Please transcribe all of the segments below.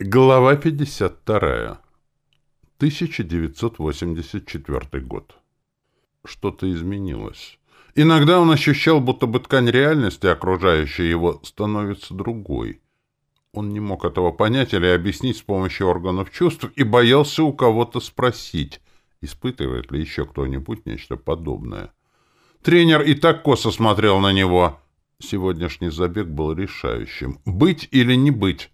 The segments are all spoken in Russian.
Глава 52. 1984 год. Что-то изменилось. Иногда он ощущал, будто бы ткань реальности, окружающая его, становится другой. Он не мог этого понять или объяснить с помощью органов чувств и боялся у кого-то спросить, испытывает ли еще кто-нибудь нечто подобное. Тренер и так косо смотрел на него. Сегодняшний забег был решающим. Быть или не быть?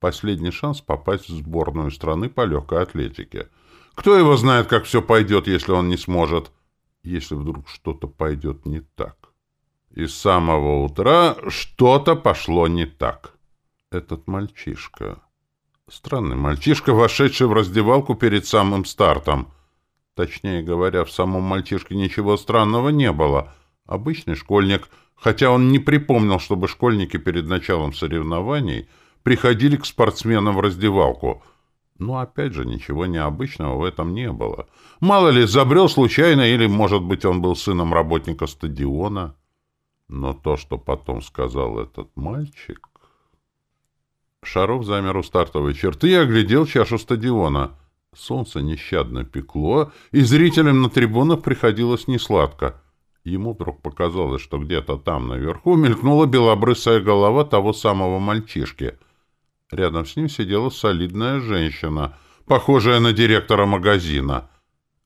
Последний шанс попасть в сборную страны по легкой атлетике. Кто его знает, как все пойдет, если он не сможет? Если вдруг что-то пойдет не так. И с самого утра что-то пошло не так. Этот мальчишка... Странный мальчишка, вошедший в раздевалку перед самым стартом. Точнее говоря, в самом мальчишке ничего странного не было. Обычный школьник, хотя он не припомнил, чтобы школьники перед началом соревнований приходили к спортсменам в раздевалку. Но, опять же, ничего необычного в этом не было. Мало ли, забрел случайно, или, может быть, он был сыном работника стадиона. Но то, что потом сказал этот мальчик... Шаров замер у стартовой черты и оглядел чашу стадиона. Солнце нещадно пекло, и зрителям на трибунах приходилось несладко. Ему вдруг показалось, что где-то там наверху мелькнула белобрысая голова того самого мальчишки — Рядом с ним сидела солидная женщина, похожая на директора магазина.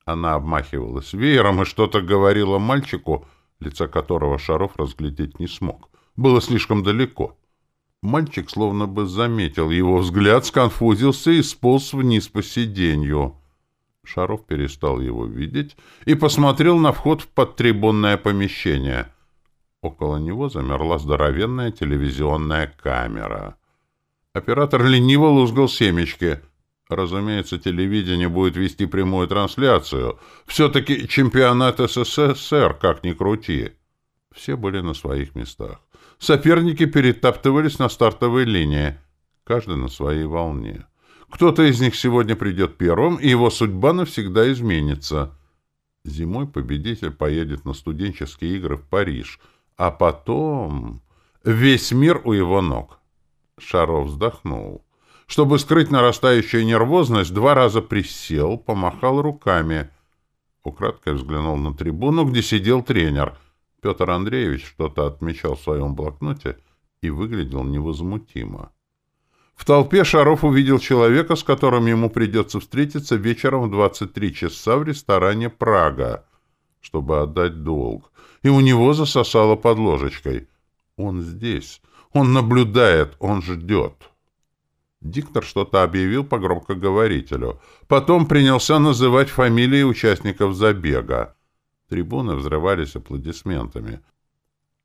Она обмахивалась веером и что-то говорила мальчику, лица которого Шаров разглядеть не смог. Было слишком далеко. Мальчик словно бы заметил его взгляд, сконфузился и сполз вниз по сиденью. Шаров перестал его видеть и посмотрел на вход в подтрибунное помещение. Около него замерла здоровенная телевизионная камера — Оператор лениво лузгал семечки. Разумеется, телевидение будет вести прямую трансляцию. Все-таки чемпионат СССР, как ни крути. Все были на своих местах. Соперники перетаптывались на стартовой линии. Каждый на своей волне. Кто-то из них сегодня придет первым, и его судьба навсегда изменится. Зимой победитель поедет на студенческие игры в Париж. А потом... Весь мир у его ног. Шаров вздохнул. Чтобы скрыть нарастающую нервозность, два раза присел, помахал руками. Украдкой взглянул на трибуну, где сидел тренер. Петр Андреевич что-то отмечал в своем блокноте и выглядел невозмутимо. В толпе Шаров увидел человека, с которым ему придется встретиться вечером в 23 часа в ресторане «Прага», чтобы отдать долг. И у него засосало под ложечкой. Он здесь. Он наблюдает, он ждет. Диктор что-то объявил по громкоговорителю. Потом принялся называть фамилии участников забега. Трибуны взрывались аплодисментами.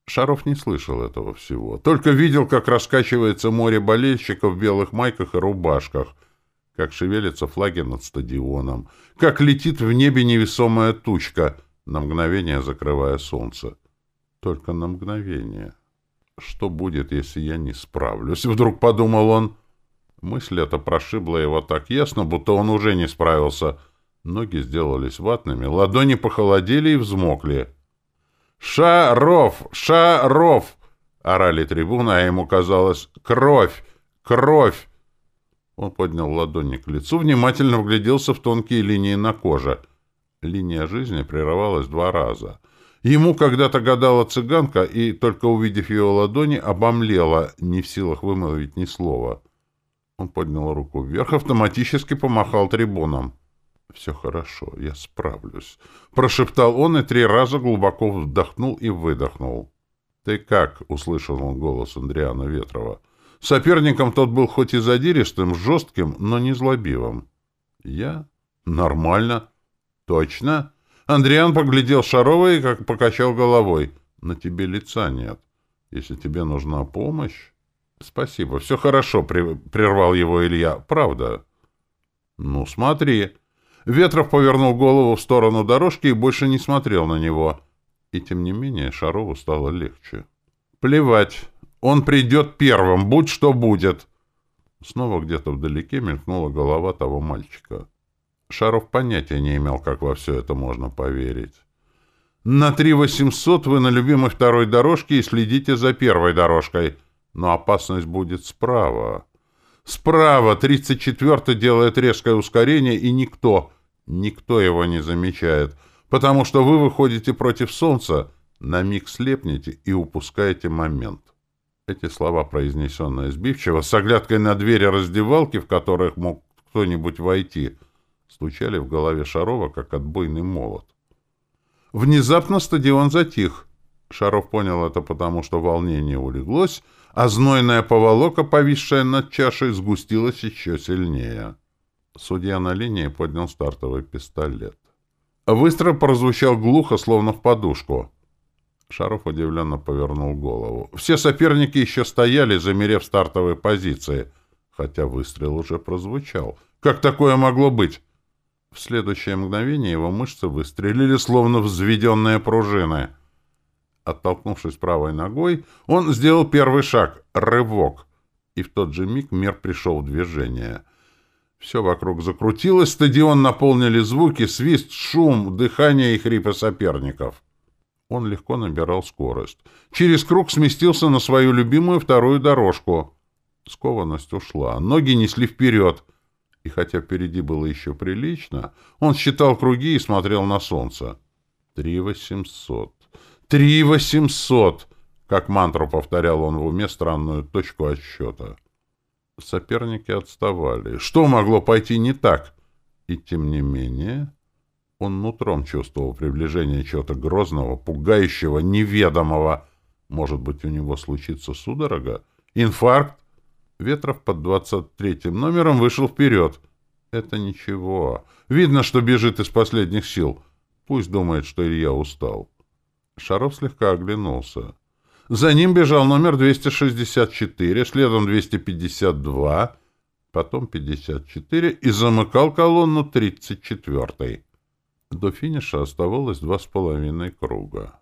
Шаров не слышал этого всего. Только видел, как раскачивается море болельщиков в белых майках и рубашках, как шевелятся флаги над стадионом, как летит в небе невесомая тучка, на мгновение закрывая солнце. Только на мгновение. Что будет, если я не справлюсь? Вдруг подумал он. Мысль эта прошибла его так ясно, будто он уже не справился. Ноги сделались ватными, ладони похолодели и взмокли. «Шаров! Шаров!» — орали трибуны, а ему казалось «Кровь! Кровь!» Он поднял ладони к лицу, внимательно вгляделся в тонкие линии на коже. Линия жизни прерывалась два раза — Ему когда-то гадала цыганка, и, только увидев ее ладони, обомлела, не в силах вымолвить ни слова. Он поднял руку вверх, автоматически помахал трибуном. «Все хорошо, я справлюсь», — прошептал он и три раза глубоко вдохнул и выдохнул. «Ты как?» — услышал он голос Андриана Ветрова. Соперником тот был хоть и задиристым, жестким, но не злобивым. «Я? Нормально. Точно?» Андриан поглядел Шарова и как покачал головой. «На тебе лица нет. Если тебе нужна помощь...» «Спасибо, все хорошо», — прервал его Илья. «Правда». «Ну, смотри». Ветров повернул голову в сторону дорожки и больше не смотрел на него. И тем не менее Шарову стало легче. «Плевать. Он придет первым, будь что будет». Снова где-то вдалеке мелькнула голова того мальчика. Шаров понятия не имел, как во все это можно поверить. На 3800 вы на любимой второй дорожке и следите за первой дорожкой, но опасность будет справа. Справа 34-й делает резкое ускорение, и никто, никто его не замечает, потому что вы выходите против солнца, на миг слепнете и упускаете момент. Эти слова, произнесенные сбивчиво, с оглядкой на двери раздевалки, в которых мог кто-нибудь войти, стучали в голове Шарова, как отбойный молот. Внезапно стадион затих. Шаров понял это потому, что волнение улеглось, а знойная поволока, повисшая над чашей, сгустилась еще сильнее. Судья на линии поднял стартовый пистолет. Выстрел прозвучал глухо, словно в подушку. Шаров удивленно повернул голову. Все соперники еще стояли, замерев стартовые позиции, хотя выстрел уже прозвучал. Как такое могло быть? В следующее мгновение его мышцы выстрелили, словно взведенные пружины. Оттолкнувшись правой ногой, он сделал первый шаг — рывок. И в тот же миг мир пришел в движение. Все вокруг закрутилось, стадион наполнили звуки, свист, шум, дыхание и хрипы соперников. Он легко набирал скорость. Через круг сместился на свою любимую вторую дорожку. Скованность ушла, ноги несли вперед. И хотя впереди было еще прилично, он считал круги и смотрел на солнце. Три восемьсот. Три восемьсот! Как мантру повторял он в уме странную точку отсчета. Соперники отставали. Что могло пойти не так? И тем не менее... Он нутром чувствовал приближение чего-то грозного, пугающего, неведомого. Может быть, у него случится судорога? Инфаркт? Ветров под двадцать третьим номером вышел вперед. Это ничего. Видно, что бежит из последних сил. Пусть думает, что Илья устал. Шаров слегка оглянулся. За ним бежал номер 264, следом 252, потом 54 и замыкал колонну 34-й. До финиша оставалось два с половиной круга.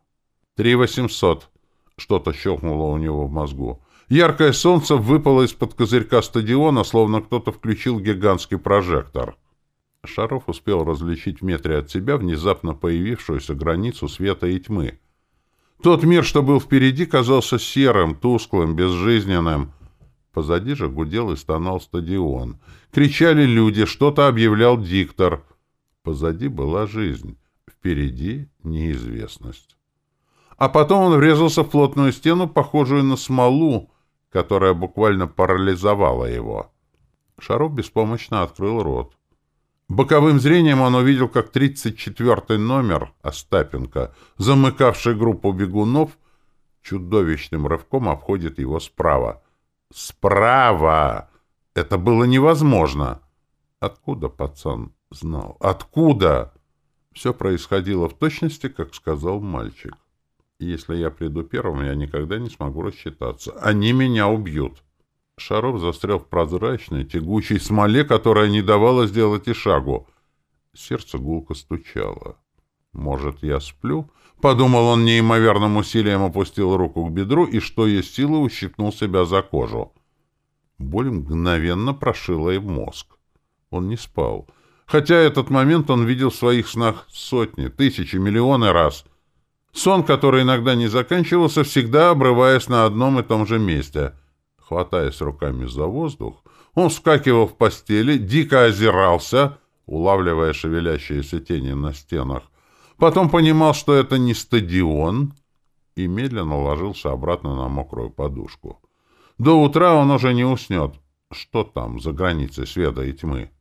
«Три восемьсот!» — что-то щелкнуло у него в мозгу. Яркое солнце выпало из-под козырька стадиона, словно кто-то включил гигантский прожектор. Шаров успел различить в метре от себя внезапно появившуюся границу света и тьмы. Тот мир, что был впереди, казался серым, тусклым, безжизненным. Позади же гудел и стонал стадион. Кричали люди, что-то объявлял диктор — Позади была жизнь, впереди — неизвестность. А потом он врезался в плотную стену, похожую на смолу, которая буквально парализовала его. Шаров беспомощно открыл рот. Боковым зрением он увидел, как 34-й номер, Остапенко, замыкавший группу бегунов, чудовищным рывком обходит его справа. Справа! Это было невозможно! Откуда пацан знал. Откуда? Все происходило в точности, как сказал мальчик. Если я приду первым, я никогда не смогу рассчитаться. Они меня убьют. Шаров застрял в прозрачной, тягучей смоле, которая не давала сделать и шагу. Сердце гулко стучало. «Может, я сплю?» Подумал он неимоверным усилием, опустил руку к бедру и, что есть силы, ущипнул себя за кожу. Боль мгновенно прошила и мозг. Он не спал. Хотя этот момент он видел в своих снах сотни, тысячи, миллионы раз. Сон, который иногда не заканчивался, всегда обрываясь на одном и том же месте. Хватаясь руками за воздух, он вскакивал в постели, дико озирался, улавливая шевелящиеся тени на стенах. Потом понимал, что это не стадион, и медленно ложился обратно на мокрую подушку. До утра он уже не уснет. Что там за границей света и тьмы?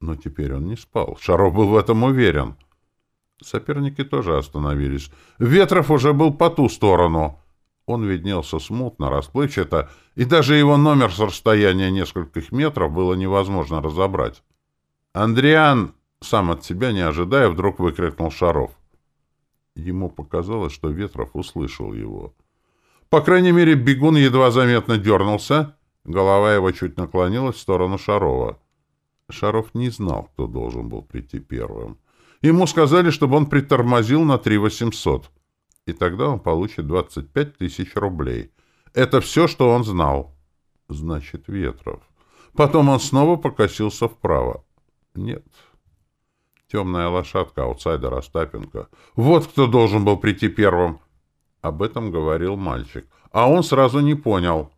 Но теперь он не спал. Шаров был в этом уверен. Соперники тоже остановились. Ветров уже был по ту сторону. Он виднелся смутно, расплывчато, и даже его номер с расстояния нескольких метров было невозможно разобрать. «Андриан!» — сам от себя не ожидая, вдруг выкрикнул Шаров. Ему показалось, что Ветров услышал его. По крайней мере, бегун едва заметно дернулся, голова его чуть наклонилась в сторону Шарова. Шаров не знал, кто должен был прийти первым. Ему сказали, чтобы он притормозил на 3800, и тогда он получит 25 тысяч рублей. Это все, что он знал. Значит, Ветров. Потом он снова покосился вправо. Нет. Темная лошадка, аутсайдер Остапенко. Вот кто должен был прийти первым. Об этом говорил мальчик. А он сразу не понял.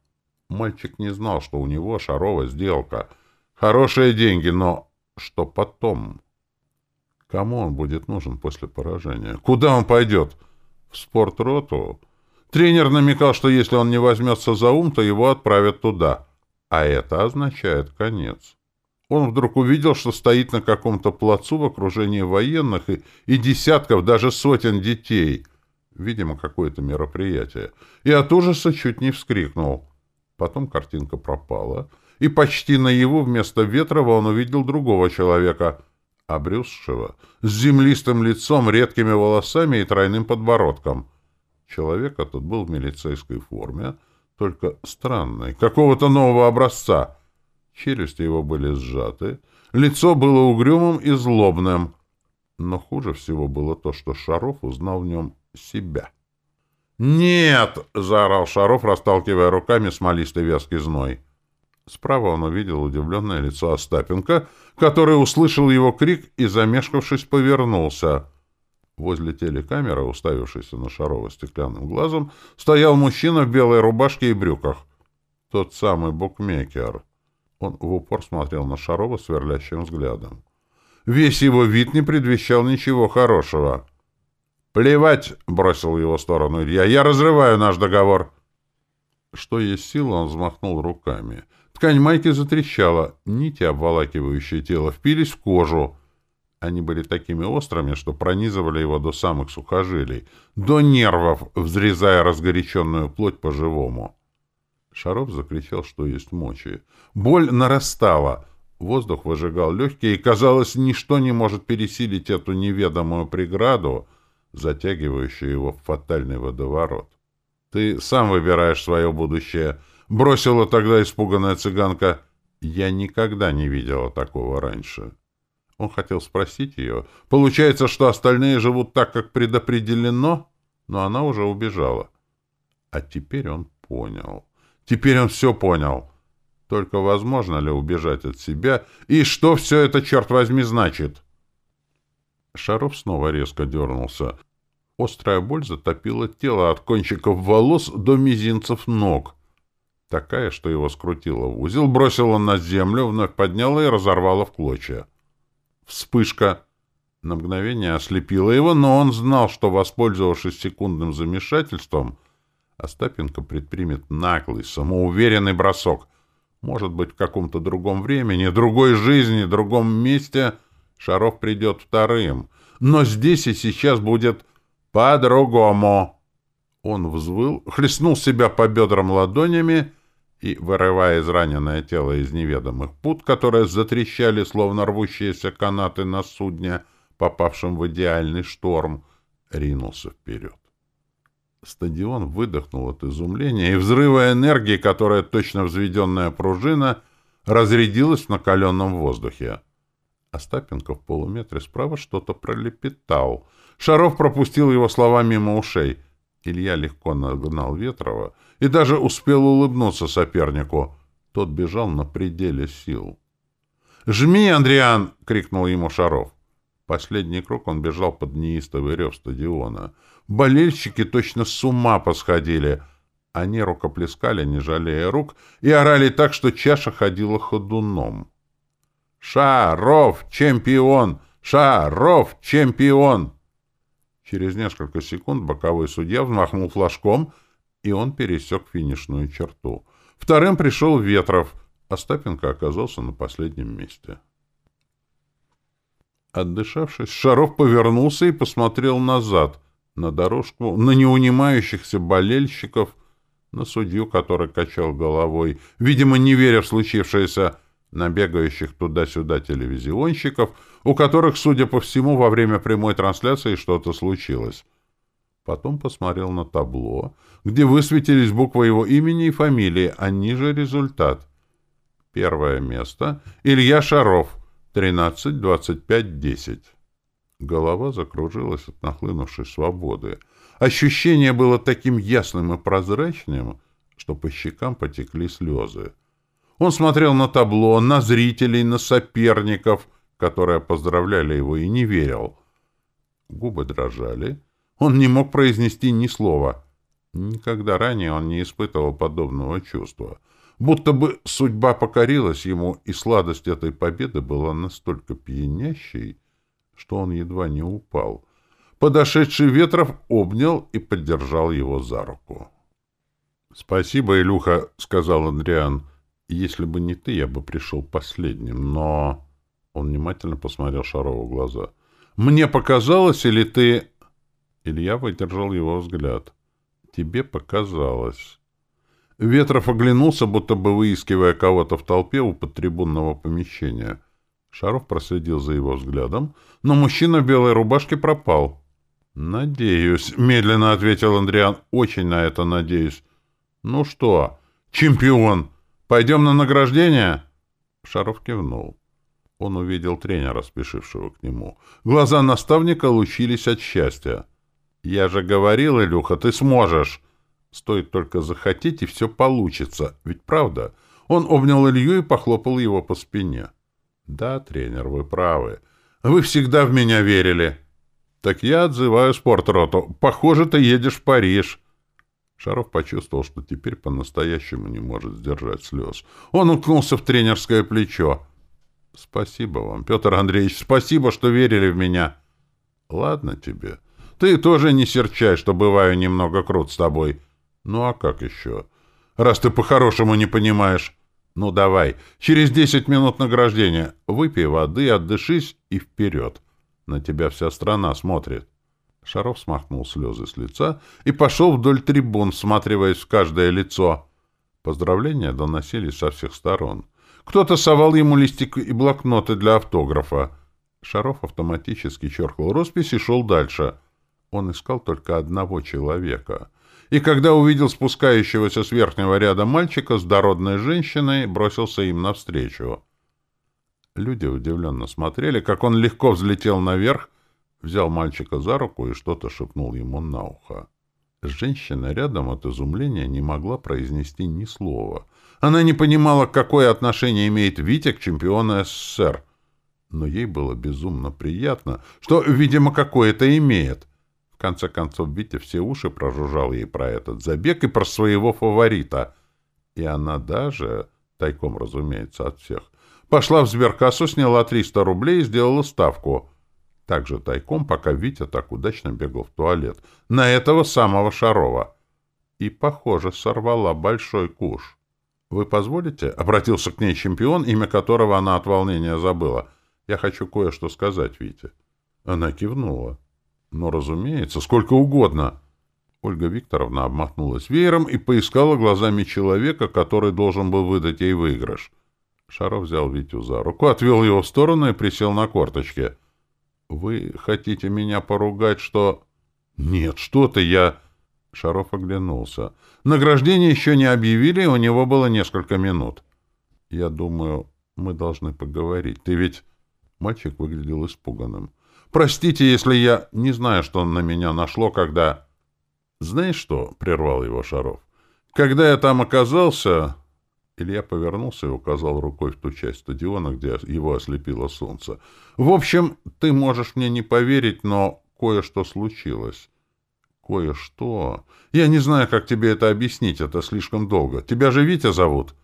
Мальчик не знал, что у него Шарова сделка. Хорошие деньги, но что потом? Кому он будет нужен после поражения? Куда он пойдет? В спортроту? Тренер намекал, что если он не возьмется за ум, то его отправят туда. А это означает конец. Он вдруг увидел, что стоит на каком-то плацу в окружении военных и, и десятков, даже сотен детей. Видимо, какое-то мероприятие. И от ужаса чуть не вскрикнул. Потом картинка пропала, и почти наяву вместо Ветрова он увидел другого человека, обрюзшего, с землистым лицом, редкими волосами и тройным подбородком. Человек этот был в милицейской форме, только странной, какого-то нового образца. Челюсти его были сжаты, лицо было угрюмым и злобным. Но хуже всего было то, что Шаров узнал в нем себя. «Нет!» — заорал Шаров, расталкивая руками смолистый вязкий зной. Справа он увидел удивленное лицо Остапенко, который услышал его крик и, замешкавшись, повернулся. Возле телекамеры, уставившийся на Шарова стеклянным глазом, стоял мужчина в белой рубашке и брюках. Тот самый букмекер. Он в упор смотрел на Шарова сверлящим взглядом. Весь его вид не предвещал ничего хорошего. «Плевать!» — бросил его сторону Илья. «Я разрываю наш договор!» Что есть сила, он взмахнул руками. Ткань майки затрещала. Нити, обволакивающие тело, впились в кожу. Они были такими острыми, что пронизывали его до самых сухожилий, до нервов, взрезая разгоряченную плоть по-живому. Шаров закричал, что есть мочи. Боль нарастала. Воздух выжигал легкие, и, казалось, ничто не может пересилить эту неведомую преграду, затягивающую его в фатальный водоворот. «Ты сам выбираешь свое будущее», — бросила тогда испуганная цыганка. «Я никогда не видела такого раньше». Он хотел спросить ее. «Получается, что остальные живут так, как предопределено?» Но она уже убежала. А теперь он понял. Теперь он все понял. Только возможно ли убежать от себя? И что все это, черт возьми, значит? Шаров снова резко дернулся. Острая боль затопила тело от кончиков волос до мизинцев ног. Такая, что его скрутила в узел, бросила на землю, вновь подняла и разорвала в клочья. Вспышка. На мгновение ослепила его, но он знал, что, воспользовавшись секундным замешательством, Остапенко предпримет наглый, самоуверенный бросок. Может быть, в каком-то другом времени, другой жизни, другом месте Шаров придет вторым. Но здесь и сейчас будет по-другому. Он взвыл, хлестнул себя по бедрам ладонями и, вырывая израненное тело из неведомых пут, которые затрещали, словно рвущиеся канаты на судне, попавшем в идеальный шторм, ринулся вперед. Стадион выдохнул от изумления и взрыва энергии, которая, точно взведенная пружина, разрядилась в накаленном воздухе. Остапенко в полуметре справа что-то пролепетал. Шаров пропустил его слова мимо ушей. Илья легко нагнал Ветрова и даже успел улыбнуться сопернику. Тот бежал на пределе сил. «Жми, Андриан!» — крикнул ему Шаров. Последний круг он бежал под неистовый рев стадиона. Болельщики точно с ума посходили. Они рукоплескали, не жалея рук, и орали так, что чаша ходила ходуном. «Шаров! Чемпион! Шаров! Чемпион!» Через несколько секунд боковой судья взмахнул флажком, и он пересек финишную черту. Вторым пришел Ветров. Остапенко оказался на последнем месте. Отдышавшись, Шаров повернулся и посмотрел назад, на дорожку, на неунимающихся болельщиков, на судью, который качал головой, видимо, не веря в случившееся, на бегающих туда-сюда телевизионщиков, у которых, судя по всему, во время прямой трансляции что-то случилось. Потом посмотрел на табло, где высветились буквы его имени и фамилии, а ниже результат. Первое место — Илья Шаров, 13-25-10. Голова закружилась от нахлынувшей свободы. Ощущение было таким ясным и прозрачным, что по щекам потекли слезы. Он смотрел на табло, на зрителей, на соперников, которые поздравляли его, и не верил. Губы дрожали. Он не мог произнести ни слова. Никогда ранее он не испытывал подобного чувства. Будто бы судьба покорилась ему, и сладость этой победы была настолько пьянящей, что он едва не упал. Подошедший Ветров обнял и поддержал его за руку. — Спасибо, Илюха, — сказал Андриан. — Если бы не ты, я бы пришел последним, но... Он внимательно посмотрел Шарову в глаза. — Мне показалось, или ты... Илья выдержал его взгляд. — Тебе показалось. Ветров оглянулся, будто бы выискивая кого-то в толпе у подтрибунного помещения. Шаров проследил за его взглядом, но мужчина в белой рубашке пропал. «Надеюсь», — медленно ответил Андриан, — «очень на это надеюсь». «Ну что, чемпион, пойдем на награждение?» Шаров кивнул. Он увидел тренера, спешившего к нему. Глаза наставника лучились от счастья. «Я же говорил, Илюха, ты сможешь!» Стоит только захотеть, и все получится. Ведь правда? Он обнял Илью и похлопал его по спине. Да, тренер, вы правы. Вы всегда в меня верили. Так я отзываю спортроту. Похоже, ты едешь в Париж. Шаров почувствовал, что теперь по-настоящему не может сдержать слез. Он уткнулся в тренерское плечо. «Спасибо вам, Петр Андреевич, спасибо, что верили в меня». «Ладно тебе. Ты тоже не серчай, что бываю немного крут с тобой. Ну а как еще? Раз ты по-хорошему не понимаешь. Ну давай, через десять минут награждения. Выпей воды, отдышись и вперед. На тебя вся страна смотрит. Шаров смахнул слезы с лица и пошел вдоль трибун, всматриваясь в каждое лицо. Поздравления доносились со всех сторон. Кто-то совал ему листик и блокноты для автографа. Шаров автоматически черкал роспись и шел дальше. Он искал только одного человека и когда увидел спускающегося с верхнего ряда мальчика с дородной женщиной, бросился им навстречу. Люди удивленно смотрели, как он легко взлетел наверх, взял мальчика за руку и что-то шепнул ему на ухо. Женщина рядом от изумления не могла произнести ни слова. Она не понимала, какое отношение имеет Витя к чемпиону СССР. Но ей было безумно приятно, что, видимо, какое-то имеет — в конце концов, Витя все уши прожужжал ей про этот забег и про своего фаворита. И она даже, тайком, разумеется, от всех, пошла в сберкассу, сняла 300 рублей и сделала ставку. Также тайком, пока Витя так удачно бегал в туалет. На этого самого Шарова. И, похоже, сорвала большой куш. «Вы позволите?» — обратился к ней чемпион, имя которого она от волнения забыла. «Я хочу кое-что сказать, Витя». Она кивнула. Но, разумеется, сколько угодно. Ольга Викторовна обмахнулась веером и поискала глазами человека, который должен был выдать ей выигрыш. Шаров взял Витю за руку, отвел его в сторону и присел на корточки. — Вы хотите меня поругать, что... — Нет, что ты, я... Шаров оглянулся. Награждение еще не объявили, у него было несколько минут. — Я думаю, мы должны поговорить. Ты ведь... Мальчик выглядел испуганным. Простите, если я не знаю, что на меня нашло, когда... Знаешь что? — прервал его Шаров. Когда я там оказался... Илья повернулся и указал рукой в ту часть стадиона, где его ослепило солнце. «В общем, ты можешь мне не поверить, но кое-что случилось». «Кое-что? Я не знаю, как тебе это объяснить, это слишком долго. Тебя же Витя зовут?»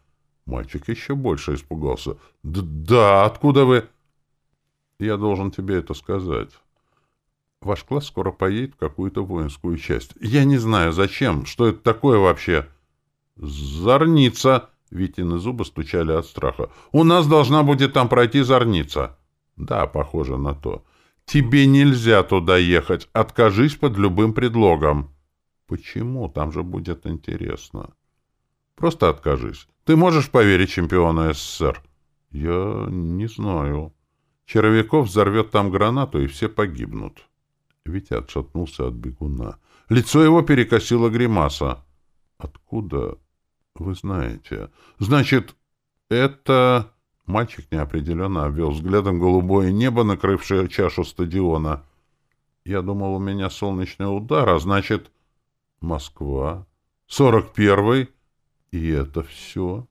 Мальчик еще больше испугался. «Да, откуда вы...» Я должен тебе это сказать. Ваш класс скоро поедет в какую-то воинскую часть. Я не знаю, зачем, что это такое вообще. Зорница! Витины зубы стучали от страха. У нас должна будет там пройти зорница. Да, похоже на то. Тебе нельзя туда ехать. Откажись под любым предлогом. Почему? Там же будет интересно. Просто откажись. Ты можешь поверить чемпиону СССР? Я не знаю. Червяков взорвет там гранату, и все погибнут. Витя отшатнулся от бегуна. Лицо его перекосило гримаса. «Откуда вы знаете?» «Значит, это...» Мальчик неопределенно обвел взглядом голубое небо, накрывшее чашу стадиона. «Я думал, у меня солнечный удар, а значит...» «Москва. Сорок первый. И это все...»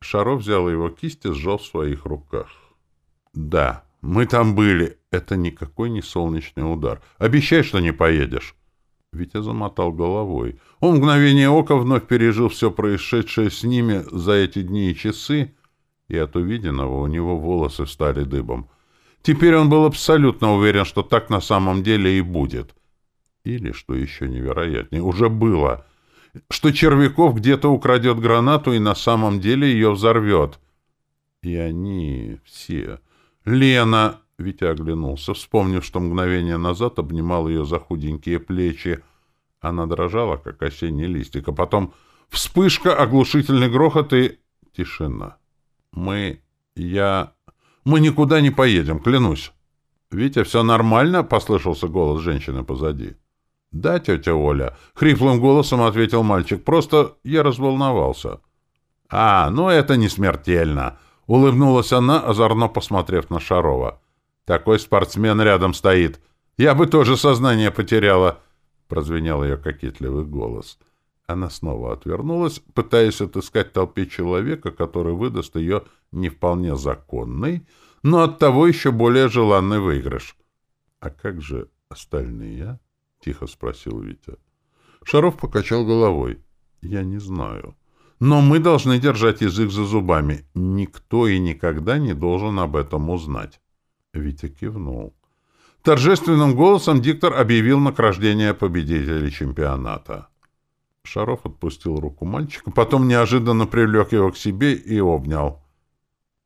Шаров взял его кисть и сжал в своих руках. «Да, мы там были. Это никакой не солнечный удар. Обещай, что не поедешь. Витя замотал головой. Он мгновение ока вновь пережил все происшедшее с ними за эти дни и часы, и от увиденного у него волосы стали дыбом. Теперь он был абсолютно уверен, что так на самом деле и будет. Или, что еще невероятнее, уже было, что Червяков где-то украдет гранату и на самом деле ее взорвет. И они все... Лена, Витя оглянулся, вспомнив, что мгновение назад обнимал ее за худенькие плечи. Она дрожала, как осенний листик, а потом вспышка, оглушительный грохот и тишина. «Мы... я... мы никуда не поедем, клянусь». «Витя, все нормально?» — послышался голос женщины позади. «Да, тетя Оля», — хриплым голосом ответил мальчик. «Просто я разволновался». «А, ну это не смертельно», — улыбнулась она, озорно посмотрев на Шарова. Такой спортсмен рядом стоит. Я бы тоже сознание потеряла, — прозвенел ее кокетливый голос. Она снова отвернулась, пытаясь отыскать в толпе человека, который выдаст ее не вполне законный, но оттого еще более желанный выигрыш. — А как же остальные? — тихо спросил Витя. Шаров покачал головой. — Я не знаю. Но мы должны держать язык за зубами. Никто и никогда не должен об этом узнать. Витя кивнул. Торжественным голосом диктор объявил награждение победителей чемпионата. Шаров отпустил руку мальчика, потом неожиданно привлек его к себе и обнял.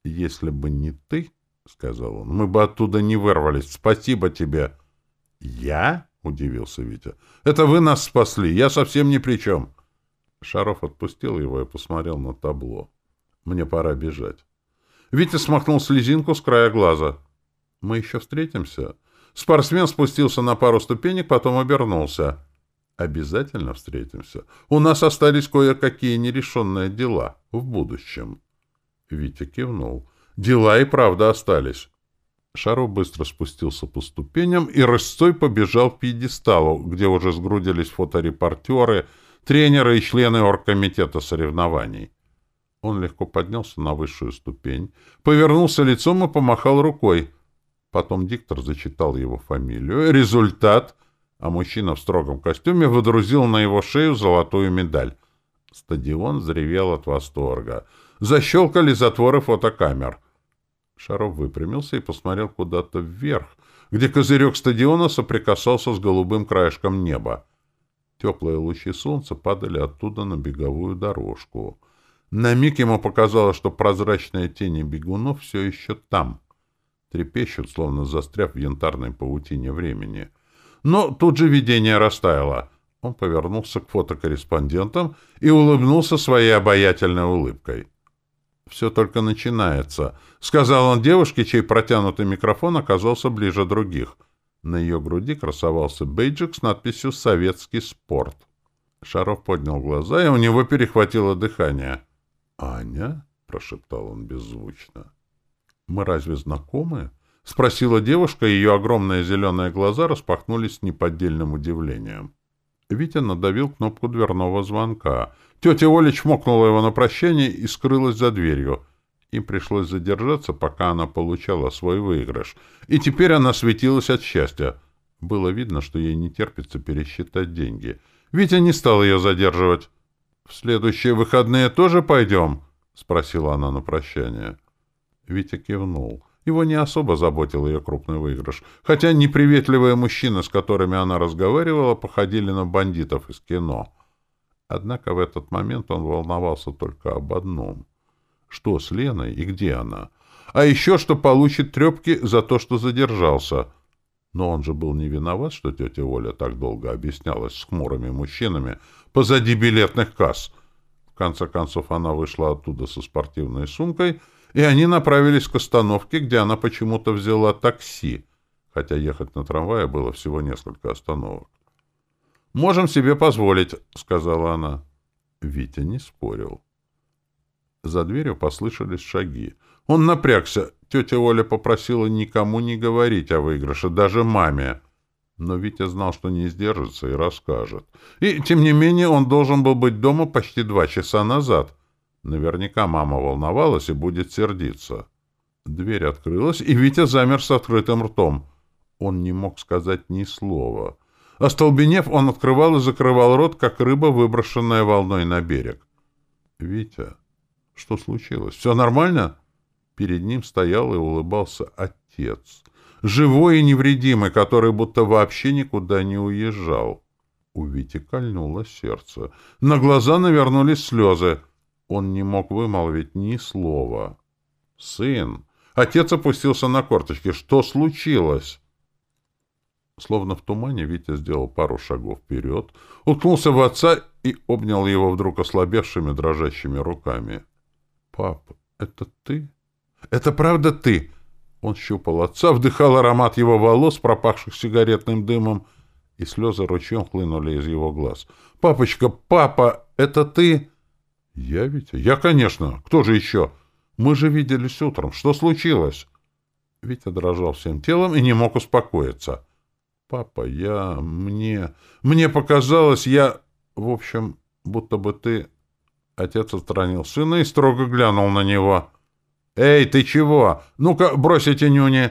«Если бы не ты, — сказал он, — мы бы оттуда не вырвались. Спасибо тебе!» «Я?» — удивился Витя. «Это вы нас спасли. Я совсем ни при чем». Шаров отпустил его и посмотрел на табло. «Мне пора бежать». Витя смахнул слезинку с края глаза. Мы еще встретимся?» Спортсмен спустился на пару ступенек, потом обернулся. «Обязательно встретимся. У нас остались кое-какие нерешенные дела в будущем». Витя кивнул. «Дела и правда остались». Шаров быстро спустился по ступеням и рысцой побежал к пьедесталу, где уже сгрудились фоторепортеры, тренеры и члены оргкомитета соревнований. Он легко поднялся на высшую ступень, повернулся лицом и помахал рукой. Потом диктор зачитал его фамилию. Результат. А мужчина в строгом костюме выдрузил на его шею золотую медаль. Стадион взревел от восторга. Защелкали затворы фотокамер. Шаров выпрямился и посмотрел куда-то вверх, где козырек стадиона соприкасался с голубым краешком неба. Теплые лучи солнца падали оттуда на беговую дорожку. На миг ему показалось, что прозрачные тени бегунов все еще там — трепещут, словно застряв в янтарной паутине времени. Но тут же видение растаяло. Он повернулся к фотокорреспондентам и улыбнулся своей обаятельной улыбкой. «Все только начинается», — сказал он девушке, чей протянутый микрофон оказался ближе других. На ее груди красовался бейджик с надписью «Советский спорт». Шаров поднял глаза, и у него перехватило дыхание. «Аня?» — прошептал он беззвучно. «Мы разве знакомы?» — спросила девушка, и ее огромные зеленые глаза распахнулись с неподдельным удивлением. Витя надавил кнопку дверного звонка. Тетя Оля чмокнула его на прощание и скрылась за дверью. Им пришлось задержаться, пока она получала свой выигрыш. И теперь она светилась от счастья. Было видно, что ей не терпится пересчитать деньги. Витя не стал ее задерживать. — В следующие выходные тоже пойдем? — спросила она на прощание. Витя кивнул. Его не особо заботил ее крупный выигрыш, хотя неприветливые мужчины, с которыми она разговаривала, походили на бандитов из кино. Однако в этот момент он волновался только об одном. Что с Леной и где она? А еще что получит трепки за то, что задержался. Но он же был не виноват, что тетя Оля так долго объяснялась с хмурыми мужчинами позади билетных касс. В конце концов она вышла оттуда со спортивной сумкой — и они направились к остановке, где она почему-то взяла такси, хотя ехать на трамвае было всего несколько остановок. «Можем себе позволить», — сказала она. Витя не спорил. За дверью послышались шаги. Он напрягся. Тетя Оля попросила никому не говорить о выигрыше, даже маме. Но Витя знал, что не сдержится и расскажет. И, тем не менее, он должен был быть дома почти два часа назад — Наверняка мама волновалась и будет сердиться. Дверь открылась, и Витя замер с открытым ртом. Он не мог сказать ни слова. Остолбенев, он открывал и закрывал рот, как рыба, выброшенная волной на берег. «Витя, что случилось? Все нормально?» Перед ним стоял и улыбался отец. Живой и невредимый, который будто вообще никуда не уезжал. У Вити кольнуло сердце. На глаза навернулись слезы. Он не мог вымолвить ни слова. «Сын!» Отец опустился на корточки. «Что случилось?» Словно в тумане Витя сделал пару шагов вперед, уткнулся в отца и обнял его вдруг ослабевшими дрожащими руками. «Пап, это ты?» «Это правда ты?» Он щупал отца, вдыхал аромат его волос, пропахших сигаретным дымом, и слезы ручьем хлынули из его глаз. «Папочка, папа, это ты?» «Я, Витя? Я, конечно. Кто же еще? Мы же виделись утром. Что случилось?» Витя дрожал всем телом и не мог успокоиться. «Папа, я... мне... мне показалось, я... в общем, будто бы ты...» Отец отстранил сына и строго глянул на него. «Эй, ты чего? Ну-ка, брось эти нюни!»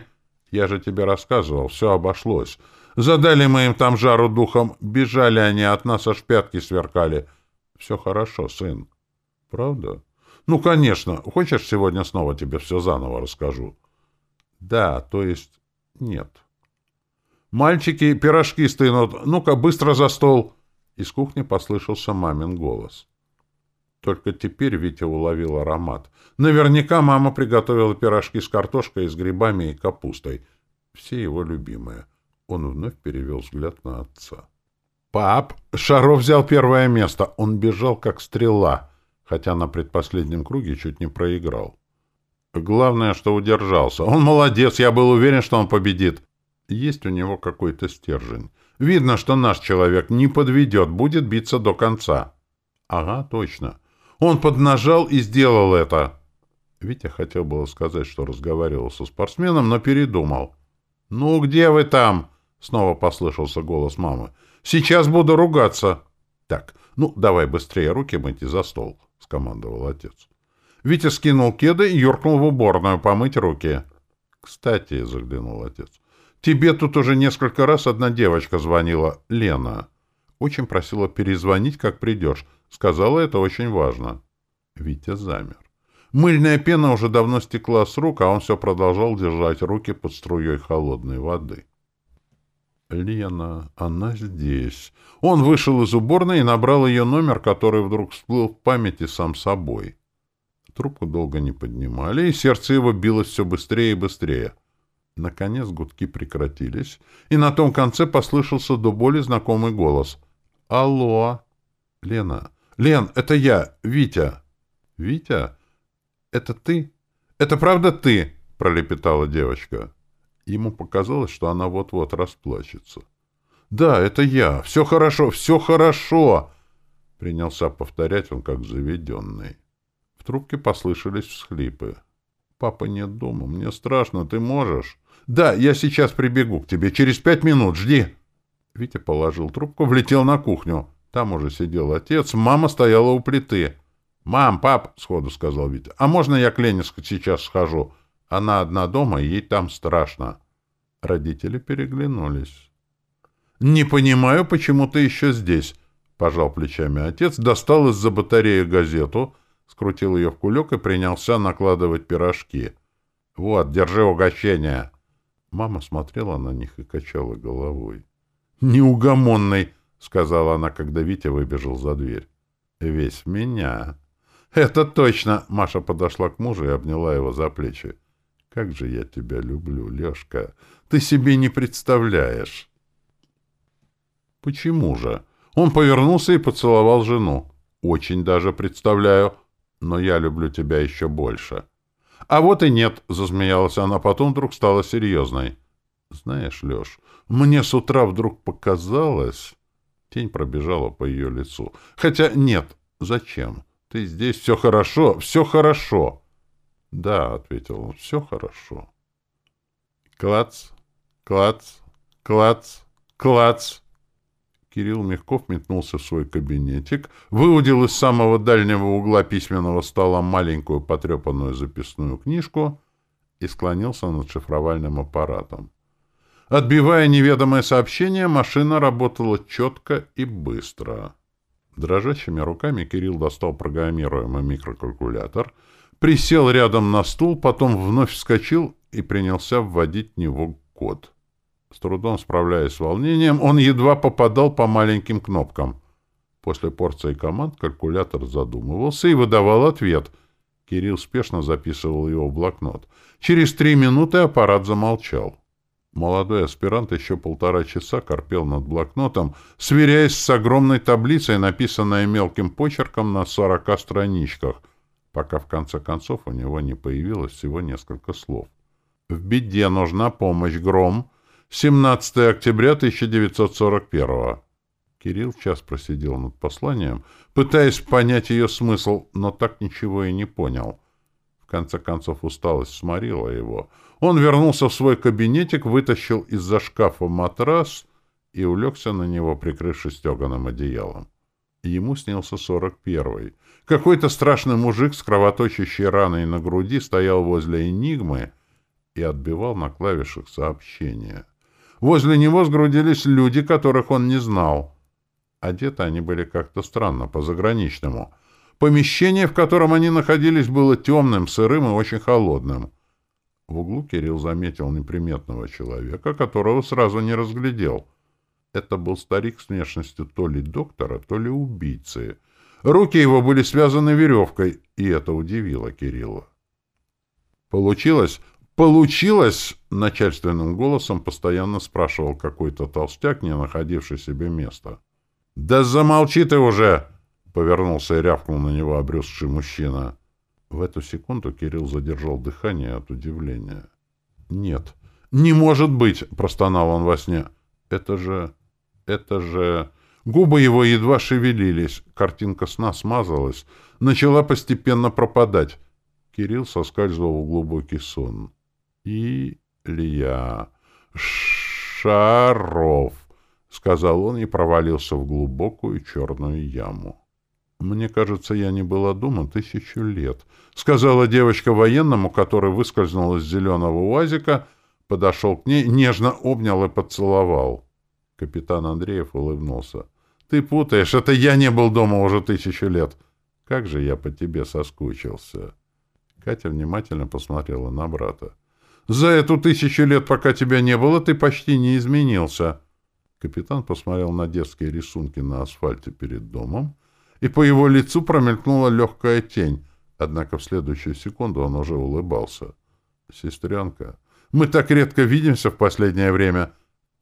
«Я же тебе рассказывал, все обошлось. Задали мы им там жару духом, бежали они от нас, аж пятки сверкали. Все хорошо, сын. Правда? Ну, конечно. Хочешь, сегодня снова тебе все заново расскажу? Да, то есть нет. Мальчики, пирожки стынут. Ну-ка, быстро за стол. Из кухни послышался мамин голос. Только теперь Витя уловил аромат. Наверняка мама приготовила пирожки с картошкой, с грибами и капустой. Все его любимые. Он вновь перевел взгляд на отца. «Пап, Шаров взял первое место. Он бежал, как стрела, хотя на предпоследнем круге чуть не проиграл. Главное, что удержался. Он молодец, я был уверен, что он победит. Есть у него какой-то стержень. Видно, что наш человек не подведет, будет биться до конца». «Ага, точно. Он поднажал и сделал это». Витя хотел было сказать, что разговаривал со спортсменом, но передумал. «Ну, где вы там?» Снова послышался голос мамы. «Сейчас буду ругаться!» «Так, ну, давай быстрее руки мыть и за стол», — скомандовал отец. Витя скинул кеды и юркнул в уборную помыть руки. «Кстати», — заглянул отец, — «тебе тут уже несколько раз одна девочка звонила, Лена. Очень просила перезвонить, как придешь. Сказала, это очень важно». Витя замер. Мыльная пена уже давно стекла с рук, а он все продолжал держать руки под струей холодной воды. Лена, она здесь. Он вышел из уборной и набрал ее номер, который вдруг всплыл в памяти сам собой. Трубку долго не поднимали, и сердце его билось все быстрее и быстрее. Наконец гудки прекратились, и на том конце послышался до боли знакомый голос. «Алло!» «Лена! Лен, это я, Витя!» «Витя? Это ты? Это правда ты?» — пролепетала девочка. Ему показалось, что она вот-вот расплачется. «Да, это я. Все хорошо, все хорошо!» Принялся повторять он, как заведенный. В трубке послышались всхлипы. «Папа нет дома. Мне страшно. Ты можешь?» «Да, я сейчас прибегу к тебе. Через пять минут. Жди!» Витя положил трубку, влетел на кухню. Там уже сидел отец, мама стояла у плиты. «Мам, пап!» — сходу сказал Витя. «А можно я к Ленинску сейчас схожу?» Она одна дома, ей там страшно. Родители переглянулись. «Не понимаю, почему ты еще здесь?» — пожал плечами отец, достал из-за батареи газету, скрутил ее в кулек и принялся накладывать пирожки. «Вот, держи угощение!» Мама смотрела на них и качала головой. «Неугомонный!» — сказала она, когда Витя выбежал за дверь. «Весь меня!» «Это точно!» — Маша подошла к мужу и обняла его за плечи. Как же я тебя люблю, Лешка! Ты себе не представляешь!» «Почему же?» Он повернулся и поцеловал жену. «Очень даже представляю, но я люблю тебя еще больше». «А вот и нет», — засмеялась она, потом вдруг стала серьезной. «Знаешь, Леш, мне с утра вдруг показалось...» Тень пробежала по ее лицу. «Хотя нет, зачем? Ты здесь, все хорошо, все хорошо!» «Да», — ответил он, — «все хорошо». Клац, клац, клац, клац. Кирилл Мягков метнулся в свой кабинетик, выудил из самого дальнего угла письменного стола маленькую потрепанную записную книжку и склонился над шифровальным аппаратом. Отбивая неведомое сообщение, машина работала четко и быстро. Дрожащими руками Кирилл достал программируемый микрокалькулятор, присел рядом на стул, потом вновь вскочил и принялся вводить в него код. С трудом справляясь с волнением, он едва попадал по маленьким кнопкам. После порции команд калькулятор задумывался и выдавал ответ. Кирилл спешно записывал его в блокнот. Через три минуты аппарат замолчал. Молодой аспирант еще полтора часа корпел над блокнотом, сверяясь с огромной таблицей, написанной мелким почерком на сорока страничках, пока в конце концов у него не появилось всего несколько слов. «В беде нужна помощь, Гром. 17 октября 1941 Кирилл час просидел над посланием, пытаясь понять ее смысл, но так ничего и не понял. В конце концов усталость сморила его — он вернулся в свой кабинетик, вытащил из-за шкафа матрас и улегся на него, прикрывшись стеганым одеялом. Ему снился сорок первый. Какой-то страшный мужик с кровоточащей раной на груди стоял возле «Энигмы» и отбивал на клавишах сообщения. Возле него сгрудились люди, которых он не знал. Одеты они были как-то странно, по-заграничному. Помещение, в котором они находились, было темным, сырым и очень холодным. В углу Кирилл заметил неприметного человека, которого сразу не разглядел. Это был старик с внешностью то ли доктора, то ли убийцы. Руки его были связаны веревкой, и это удивило Кирилла. «Получилось? Получилось!» — начальственным голосом постоянно спрашивал какой-то толстяк, не находивший себе места. «Да замолчи ты уже!» — повернулся и рявкнул на него обрюзший мужчина. В эту секунду Кирилл задержал дыхание от удивления. «Нет, не может быть!» — простонал он во сне. «Это же... это же...» Губы его едва шевелились, картинка сна смазалась, начала постепенно пропадать. Кирилл соскальзывал в глубокий сон. «Илья... Шаров!» — сказал он и провалился в глубокую черную яму. «Мне кажется, я не была дома тысячу лет», — сказала девочка военному, который выскользнул из зеленого уазика, подошел к ней, нежно обнял и поцеловал. Капитан Андреев улыбнулся. «Ты путаешь, это я не был дома уже тысячу лет. Как же я по тебе соскучился!» Катя внимательно посмотрела на брата. «За эту тысячу лет, пока тебя не было, ты почти не изменился». Капитан посмотрел на детские рисунки на асфальте перед домом, и по его лицу промелькнула легкая тень, однако в следующую секунду он уже улыбался. «Сестренка, мы так редко видимся в последнее время!»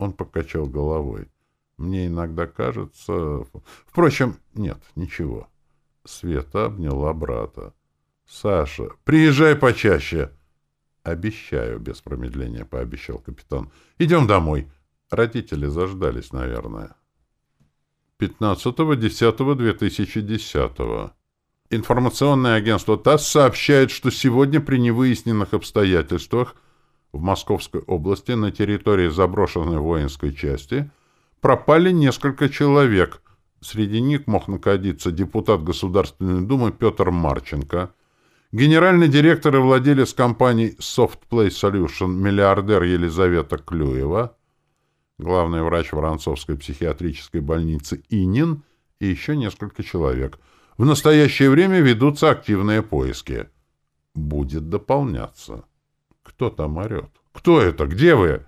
Он покачал головой. «Мне иногда кажется... Впрочем, нет, ничего». Света обняла брата. «Саша, приезжай почаще!» «Обещаю», — без промедления пообещал капитан. «Идем домой. Родители заждались, наверное». 15.10.2010. Информационное агентство ТАСС сообщает, что сегодня при невыясненных обстоятельствах в Московской области на территории заброшенной воинской части пропали несколько человек. Среди них мог находиться депутат Государственной Думы Петр Марченко, генеральный директор и владелец компании Softplay Solution миллиардер Елизавета Клюева, главный врач Воронцовской психиатрической больницы Инин и еще несколько человек. В настоящее время ведутся активные поиски. Будет дополняться. Кто там орет? Кто это? Где вы?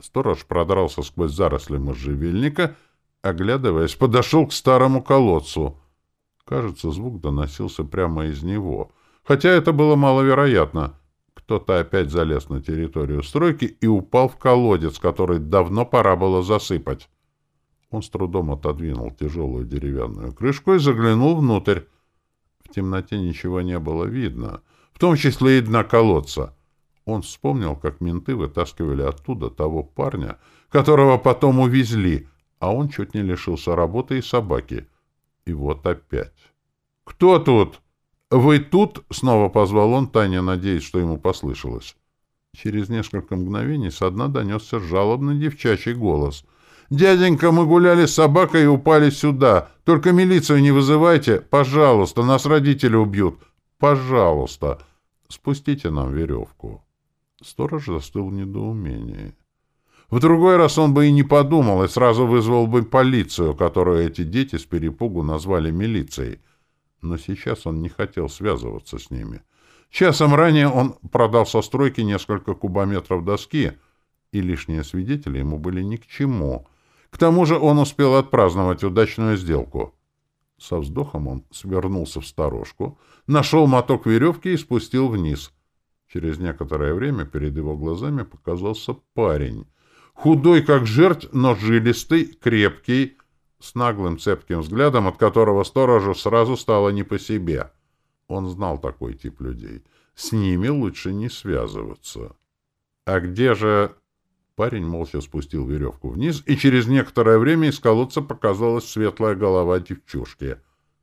Сторож продрался сквозь заросли можжевельника, оглядываясь, подошел к старому колодцу. Кажется, звук доносился прямо из него. Хотя это было маловероятно — кто-то опять залез на территорию стройки и упал в колодец, который давно пора было засыпать. Он с трудом отодвинул тяжелую деревянную крышку и заглянул внутрь. В темноте ничего не было видно, в том числе и дна колодца. Он вспомнил, как менты вытаскивали оттуда того парня, которого потом увезли, а он чуть не лишился работы и собаки. И вот опять. «Кто тут?» «Вы тут?» — снова позвал он, Таня, надеясь, что ему послышалось. Через несколько мгновений со дна донесся жалобный девчачий голос. «Дяденька, мы гуляли с собакой и упали сюда. Только милицию не вызывайте. Пожалуйста, нас родители убьют. Пожалуйста. Спустите нам веревку». Сторож застыл в недоумении. В другой раз он бы и не подумал, и сразу вызвал бы полицию, которую эти дети с перепугу назвали милицией. Но сейчас он не хотел связываться с ними. Часом ранее он продал со стройки несколько кубометров доски, и лишние свидетели ему были ни к чему. К тому же он успел отпраздновать удачную сделку. Со вздохом он свернулся в сторожку, нашел моток веревки и спустил вниз. Через некоторое время перед его глазами показался парень. Худой, как жерть, но жилистый, крепкий, с наглым цепким взглядом, от которого сторожу сразу стало не по себе. Он знал такой тип людей. С ними лучше не связываться. «А где же...» Парень молча спустил веревку вниз, и через некоторое время из колодца показалась светлая голова девчушки.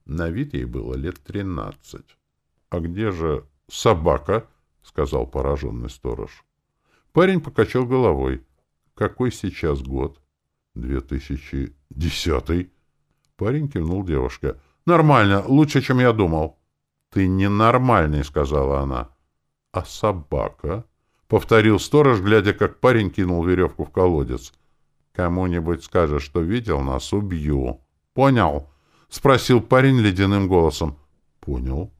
На вид ей было лет тринадцать. — А где же собака? — сказал пораженный сторож. Парень покачал головой. — Какой сейчас год? — Две тысячи десятый. Парень кивнул девушке. — Нормально, лучше, чем я думал. — Ты ненормальный, — сказала она. — А собака? —— повторил сторож, глядя, как парень кинул веревку в колодец. «Кому-нибудь скажешь, что видел нас, убью». «Понял?» — спросил парень ледяным голосом. «Понял».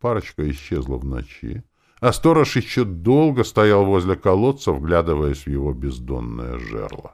Парочка исчезла в ночи, а сторож еще долго стоял возле колодца, вглядываясь в его бездонное жерло.